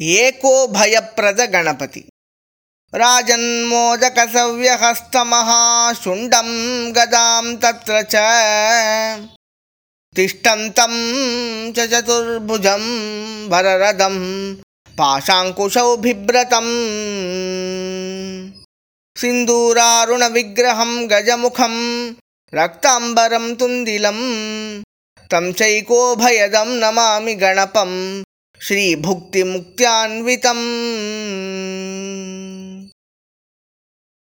एको भयप्रदगणपति राजन्मोदकसव्यहस्तमहाशुण्डं गदां तत्र च। तिष्ठन्तं च चतुर्भुजं वररदं पाशाङ्कुशौ बिभ्रतम् सिन्दूरारुणविग्रहं गजमुखं रक्ताम्बरं तुन्दिलं। तं चैकोभयदं नमामि गणपं श्रीभुक्तिमुक्त्यान्वितम्।